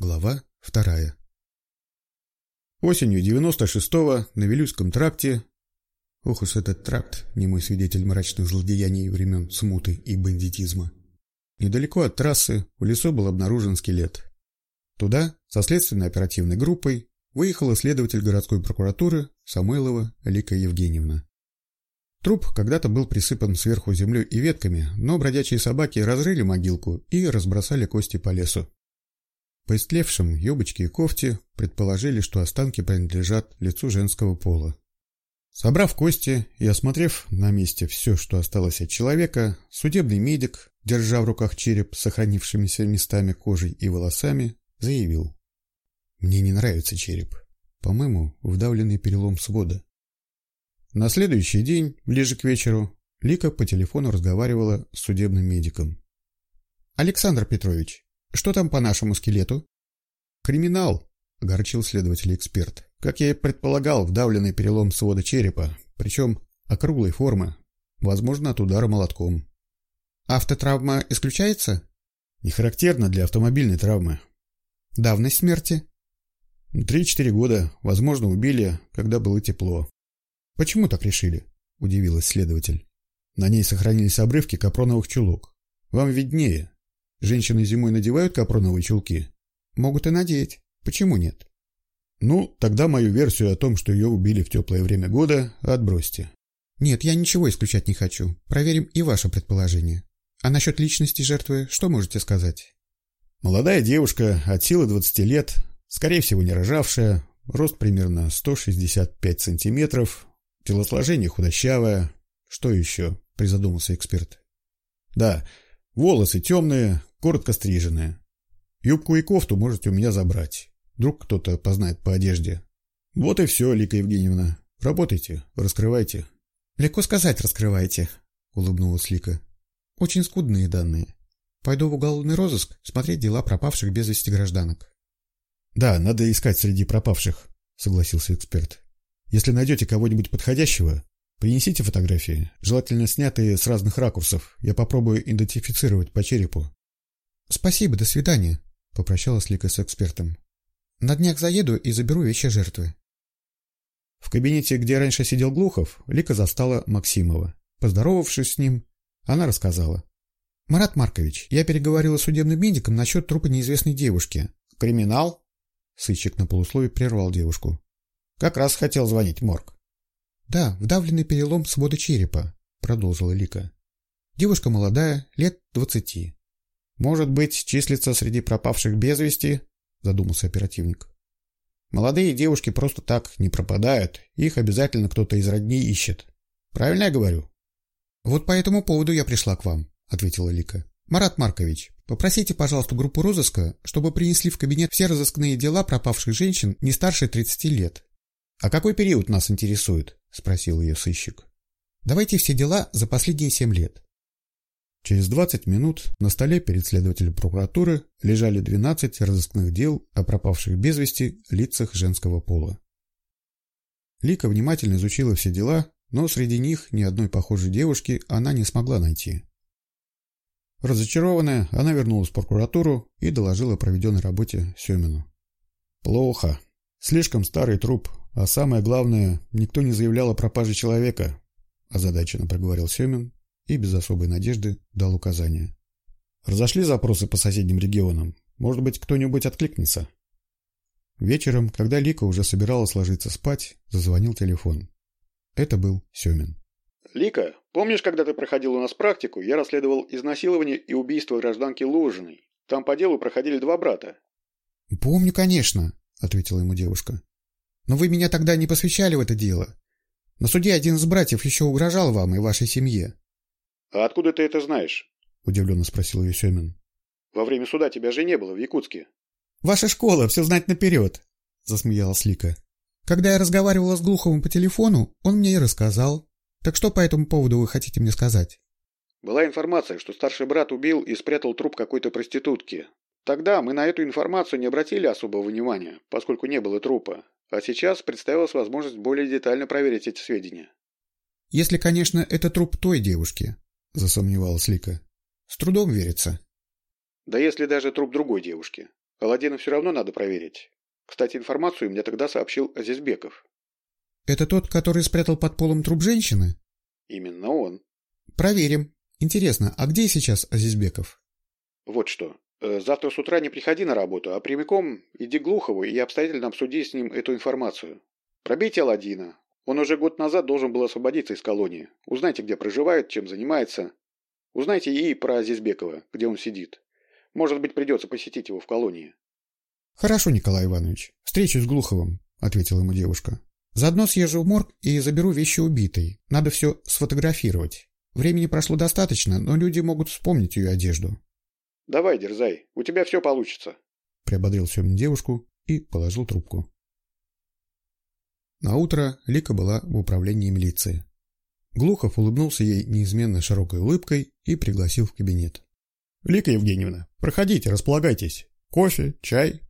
Глава вторая. Осенью 96-го на Вилюйском тракте Ох уж этот тракт, не мой свидетель мрачных злодеяний времен смуты и бандитизма. Недалеко от трассы у лесу был обнаружен скелет. Туда, со следственной оперативной группой, выехала следователь городской прокуратуры Самойлова Лика Евгеньевна. Труп когда-то был присыпан сверху землей и ветками, но бродячие собаки разрыли могилку и разбросали кости по лесу. По истлевшим юбочке и кофте предположили, что останки принадлежат лицу женского пола. Собрав кости и осмотрев на месте все, что осталось от человека, судебный медик, держа в руках череп с сохранившимися местами кожей и волосами, заявил. «Мне не нравится череп. По-моему, вдавленный перелом свода». На следующий день, ближе к вечеру, Лика по телефону разговаривала с судебным медиком. «Александр Петрович, что там по нашему скелету? Криминал, огорчил следователь-эксперт. Как я и предполагал, вдавленный перелом свода черепа, причем округлой формы, возможно, от удара молотком. Автотравма исключается? Не характерно для автомобильной травмы. Давность смерти? Три-четыре года. Возможно, убили, когда было тепло. Почему так решили? Удивилась следователь. На ней сохранились обрывки капроновых чулок. Вам виднее. Женщины зимой надевают капроновые чулки? Могут и надеть. Почему нет? Ну, тогда мою версию о том, что ее убили в теплое время года, отбросьте. Нет, я ничего исключать не хочу. Проверим и ваше предположение. А насчет личности жертвы что можете сказать? Молодая девушка, от силы 20 лет, скорее всего не рожавшая, рост примерно 165 сантиметров, телосложение худощавое. Что еще? Призадумался эксперт. Да, волосы темные, коротко стриженная. Юбку и кофту можете у меня забрать. Вдруг кто-то познает по одежде. Вот и все, Лика Евгеньевна. Работайте, раскрывайте. Легко сказать, раскрывайте, улыбнулась Лика. Очень скудные данные. Пойду в уголовный розыск смотреть дела пропавших без вести гражданок. Да, надо искать среди пропавших, согласился эксперт. Если найдете кого-нибудь подходящего, принесите фотографии, желательно снятые с разных ракурсов. Я попробую идентифицировать по черепу. «Спасибо, до свидания», — попрощалась Лика с экспертом. «На днях заеду и заберу вещи жертвы». В кабинете, где раньше сидел Глухов, Лика застала Максимова. Поздоровавшись с ним, она рассказала. «Марат Маркович, я переговорила с судебным медиком насчет трупа неизвестной девушки». «Криминал?» Сыщик на полуслове прервал девушку. «Как раз хотел звонить морг». «Да, вдавленный перелом свода черепа», — продолжила Лика. «Девушка молодая, лет двадцати. Может быть, числится среди пропавших без вести, задумался оперативник. Молодые девушки просто так не пропадают, их обязательно кто-то из родней ищет. Правильно я говорю? Вот по этому поводу я пришла к вам, ответила Лика. Марат Маркович, попросите, пожалуйста, группу розыска, чтобы принесли в кабинет все разыскные дела пропавших женщин не старше 30 лет. А какой период нас интересует? спросил ее сыщик. Давайте все дела за последние семь лет. Через 20 минут на столе перед следователем прокуратуры лежали 12 разыскных дел о пропавших без вести лицах женского пола. Лика внимательно изучила все дела, но среди них ни одной похожей девушки она не смогла найти. Разочарованная, она вернулась в прокуратуру и доложила о проведенной работе Семину. «Плохо. Слишком старый труп, а самое главное, никто не заявлял о пропаже человека», озадаченно проговорил Семин и без особой надежды дал указания. Разошли запросы по соседним регионам. Может быть, кто-нибудь откликнется. Вечером, когда Лика уже собиралась ложиться спать, зазвонил телефон. Это был Семин. «Лика, помнишь, когда ты проходил у нас практику, я расследовал изнасилование и убийство гражданки Лужиной. Там по делу проходили два брата». «Помню, конечно», — ответила ему девушка. «Но вы меня тогда не посвящали в это дело. На суде один из братьев еще угрожал вам и вашей семье. «А откуда ты это знаешь?» – удивленно спросил ее Семин. «Во время суда тебя же не было в Якутске». «Ваша школа, все знать наперед!» – засмеялась Лика. «Когда я разговаривала с Глуховым по телефону, он мне и рассказал. Так что по этому поводу вы хотите мне сказать?» «Была информация, что старший брат убил и спрятал труп какой-то проститутки. Тогда мы на эту информацию не обратили особого внимания, поскольку не было трупа. А сейчас представилась возможность более детально проверить эти сведения». «Если, конечно, это труп той девушки», — засомневалась Лика. «С трудом верится». «Да если даже труп другой девушки. Аладдина все равно надо проверить. Кстати, информацию мне тогда сообщил Азизбеков. Это тот, который спрятал под полом труп женщины? Именно он. Проверим. Интересно, а где сейчас Азизбеков? Вот что. Э, завтра с утра не приходи на работу, а прямиком иди к Глухову и обстоятельно обсуди с ним эту информацию. Пробейте Аладдина. Он уже год назад должен был освободиться из колонии. Узнайте, где проживает, чем занимается. Узнайте и про Азизбекова, где он сидит. Может быть, придется посетить его в колонии. Хорошо, Николай Иванович. Встречу с Глуховым, ответила ему девушка. Заодно съезжу в морг и заберу вещи убитой. Надо все сфотографировать. Времени прошло достаточно, но люди могут вспомнить ее одежду. Давай, дерзай, у тебя все получится. Приободрил Семин девушку и положил трубку. На утро Лика была в управлении милиции. Глухов улыбнулся ей неизменно широкой улыбкой и пригласил в кабинет. «Лика Евгеньевна, проходите, располагайтесь. Кофе, чай?»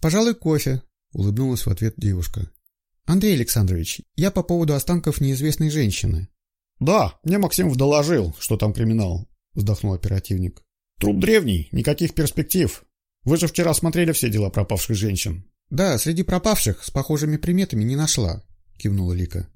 «Пожалуй, кофе», — улыбнулась в ответ девушка. «Андрей Александрович, я по поводу останков неизвестной женщины». «Да, мне Максимов доложил, что там криминал», — вздохнул оперативник. «Труп древний, никаких перспектив. Вы же вчера смотрели все дела пропавших женщин». «Да, среди пропавших с похожими приметами не нашла», — кивнула Лика.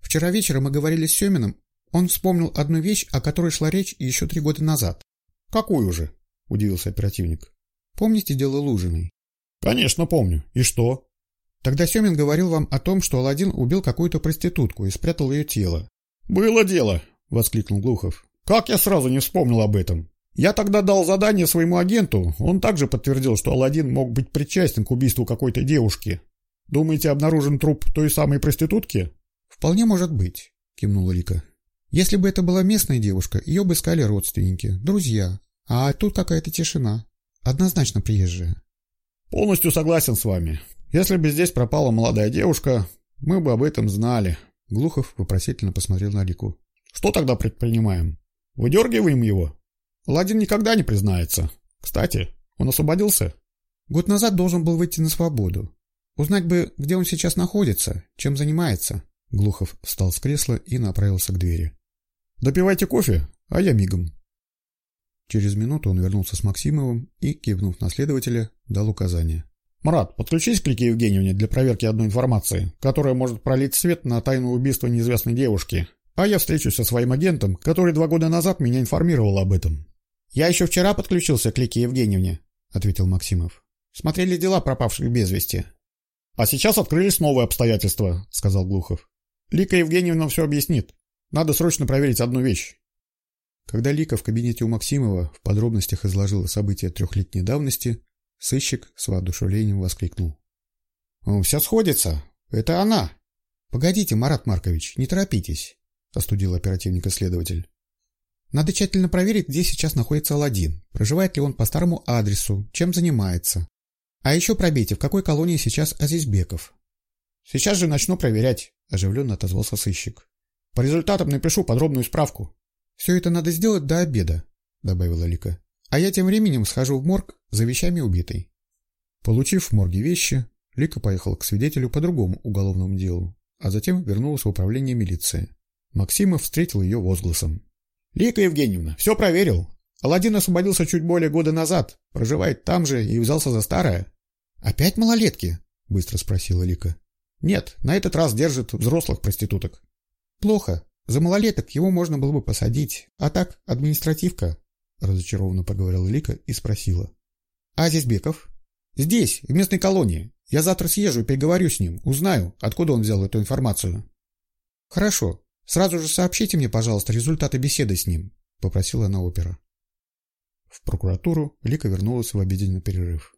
«Вчера вечером мы говорили с Семиным. Он вспомнил одну вещь, о которой шла речь еще три года назад». «Какую же?» — удивился оперативник. «Помните дело Лужиной?» «Конечно помню. И что?» «Тогда Семин говорил вам о том, что Аладдин убил какую-то проститутку и спрятал ее тело». «Было дело!» — воскликнул Глухов. «Как я сразу не вспомнил об этом? Я тогда дал задание своему агенту, он также подтвердил, что Аладдин мог быть причастен к убийству какой-то девушки. Думаете, обнаружен труп той самой проститутки? Вполне может быть, кивнула Лика. Если бы это была местная девушка, ее бы искали родственники, друзья. А тут какая-то тишина. Однозначно приезжая. Полностью согласен с вами. Если бы здесь пропала молодая девушка, мы бы об этом знали. Глухов вопросительно посмотрел на Лику. Что тогда предпринимаем? Выдергиваем его? Ладин никогда не признается. Кстати, он освободился? Год назад должен был выйти на свободу. Узнать бы, где он сейчас находится, чем занимается. Глухов встал с кресла и направился к двери. «Допивайте кофе, а я мигом». Через минуту он вернулся с Максимовым и, кивнув на следователя, дал указание. «Марат, подключись к Лике Евгеньевне для проверки одной информации, которая может пролить свет на тайну убийства неизвестной девушки. А я встречусь со своим агентом, который два года назад меня информировал об этом». «Я еще вчера подключился к Лике Евгеньевне», — ответил Максимов. «Смотрели дела пропавших без вести». «А сейчас открылись новые обстоятельства», — сказал Глухов. «Лика Евгеньевна все объяснит. Надо срочно проверить одну вещь». Когда Лика в кабинете у Максимова в подробностях изложила события трехлетней давности, сыщик с воодушевлением воскликнул. «Все сходится. Это она!» «Погодите, Марат Маркович, не торопитесь», — остудил оперативника следователь. Надо тщательно проверить, где сейчас находится Аладдин, проживает ли он по старому адресу, чем занимается. А еще пробейте, в какой колонии сейчас Азизбеков. Сейчас же начну проверять, оживленно отозвался сыщик. По результатам напишу подробную справку. Все это надо сделать до обеда, добавила Лика. А я тем временем схожу в морг за вещами убитой. Получив в морге вещи, Лика поехала к свидетелю по другому уголовному делу, а затем вернулась в управление милиции. Максимов встретил ее возгласом. Лика Евгеньевна, все проверил. Аладдин освободился чуть более года назад, проживает там же и взялся за старое. Опять малолетки? Быстро спросила Лика. Нет, на этот раз держит взрослых проституток. Плохо. За малолеток его можно было бы посадить, а так административка, разочарованно поговорила Лика и спросила. А Азизбеков? Здесь, в местной колонии. Я завтра съезжу и переговорю с ним, узнаю, откуда он взял эту информацию. Хорошо, Сразу же сообщите мне, пожалуйста, результаты беседы с ним, попросила она опера. В прокуратуру Лика вернулась в обеденный перерыв.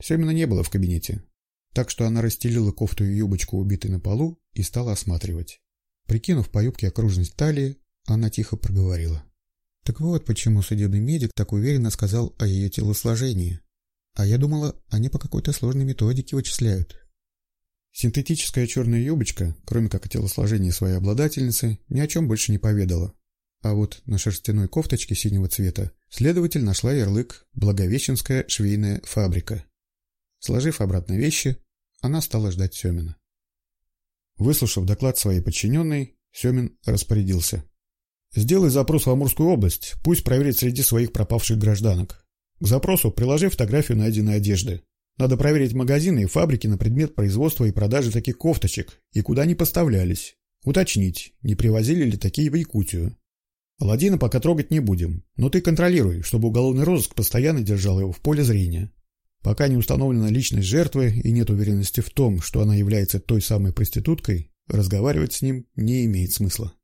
Семена не было в кабинете, так что она расстелила кофту и юбочку убитой на полу и стала осматривать. Прикинув по юбке окружность талии, она тихо проговорила. Так вот почему судебный медик так уверенно сказал о ее телосложении. А я думала, они по какой-то сложной методике вычисляют. Синтетическая черная юбочка, кроме как о телосложении своей обладательницы, ни о чем больше не поведала. А вот на шерстяной кофточке синего цвета следователь нашла ярлык «Благовещенская швейная фабрика». Сложив обратно вещи, она стала ждать Семина. Выслушав доклад своей подчиненной, Семин распорядился. «Сделай запрос в Амурскую область, пусть проверит среди своих пропавших гражданок. К запросу приложи фотографию найденной одежды. Надо проверить магазины и фабрики на предмет производства и продажи таких кофточек и куда они поставлялись. Уточнить, не привозили ли такие в Якутию. Аладдина пока трогать не будем, но ты контролируй, чтобы уголовный розыск постоянно держал его в поле зрения. Пока не установлена личность жертвы и нет уверенности в том, что она является той самой проституткой, разговаривать с ним не имеет смысла.